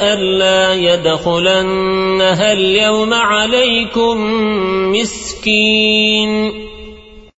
ألا يدخلنها اليوم عليكم مسكين.